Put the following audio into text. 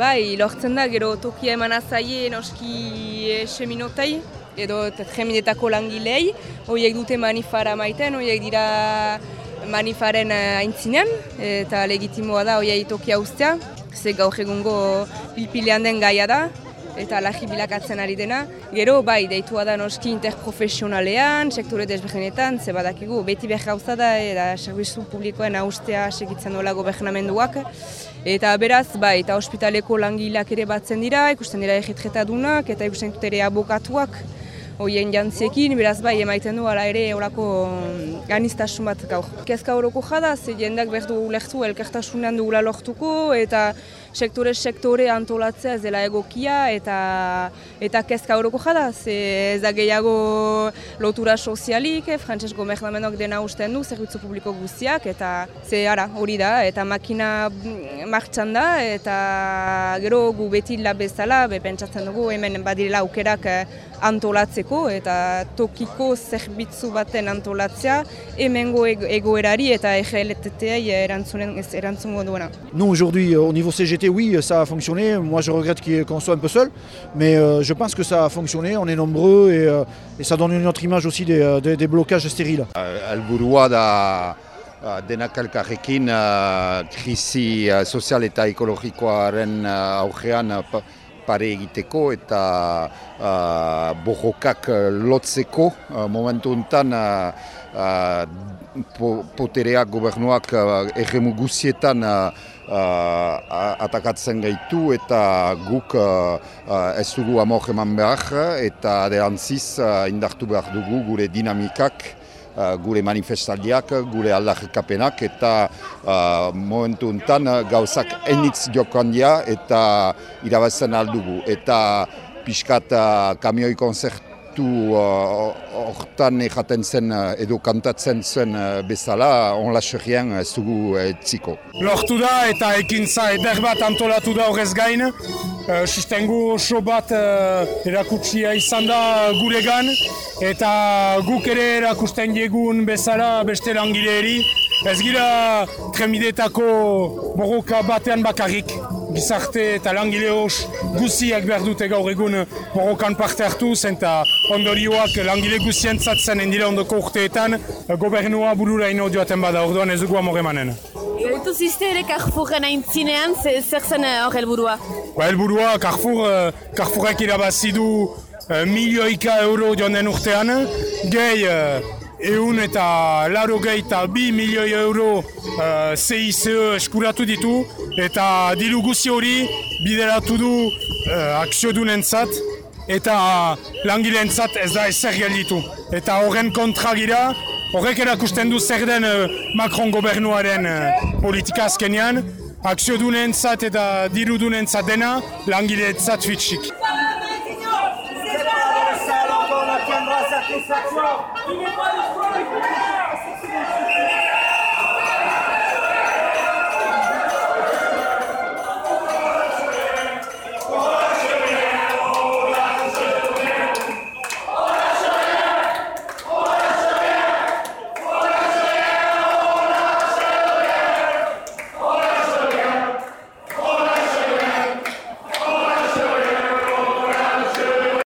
Bai, lortzen da, gero tokia eman azaie noski seminotai, edo jemidetako langilei, horiek dute manifara maiten, horiek dira manifaren aintzinean, eta legitimoa da horiek tokia ustea, ze gaur egungo pilpilean den gaia da, eta lagi bilakatzen ari dena. Gero, bai, deitua da noski interprofesionalean, sektore desbegenetan, ze badakigu, beti behar gauza da, eta servizu publikoen austea segitzen dola gobernamenduak. Eta beraz, bai, eta ospitaleko langileak ere batzen dira, ikusten dira egitjetadunak, eta ikusten dut ere abokatuak, hoien jantziekin, beraz bai, emaiten du ala ere horako mm, ganistasun bat gaur. Kezka horoko jada, ze jendak behar du elkartasunean dugula lortuko, eta sektore sektore antolatzea ez egokia eta eta kezka horoko jada, ze ez da gehiago lotura sozialik, eh, frantses gomernamentok dena usten du, zerbitzu publiko guztiak, eta ze ara, hori da, eta makina martxan da, eta gero gu beti labezala, be pentsatzen dugu hemen badirela aukerak eh, antolatzeko, eta tokiko zerbitzu baten antolatzea, hemengo egoerari eta EGLTT-ai erantzungo duena. Nous, aujourd'hui, au niveau CGT, oui, ça a fonctionné. Moi, je regrette qu'on soit un peu seul, mais euh, je pense que ça a fonctionné. On est nombreux et, euh, ça donne une autre image aussi des, euh, blocages stériles. Pare egiteko eta uh, borrokak lotzeko momentu enten uh, potereak gobernuak uh, erremu guzietan uh, atakatzen gaitu eta guk uh, uh, ez dugu amor eman behar eta aderantziz uh, indartu behar dugu gure dinamikak. Uh, gure manifestaldiak, gure aldarrikapenak eta uh, momentu enten gauzak enitz jokoan eta irabazen aldugu. Eta pixkat uh, kamioi konzert kantu uh, hortan uh, zen uh, edo kantatzen zen bezala, on laserrian ez dugu etziko. Lortu da eta ekintza eder bat antolatu da horrez gain, uh, sustengu oso bat uh, erakutsia izan da guregan, eta guk ere erakusten diegun bezala beste langileeri, ez gira tremidetako borroka batean bakarrik. Gizarte eta langile hos guziak behar dute gaur egun borrokan parte hartu zen eta ondorioak langile guzien zatzen endile ondoko urteetan gobernua burura ino joaten bada. Orduan ez dugu amore manen. Gaitu ziste ere Carrefouren aintzinean, zer zen eh, hor helburua? Ba, helburua, Carrefour, eh, Carrefourek irabazidu uh, milioika euro joan den urtean, gehi eun eta laro gehi eta bi milioi euro uh, CICE eskuratu ditu eta diru guzi hori bideratu du uh, akzio zat eta langileen zat ez da ezer gelditu. Eta horren kontra gira, horrek erakusten du zer den uh, Macron gobernuaren uh, politika azkenean, akzio zat eta diru zat dena langileen zat fitxik. satisfaction.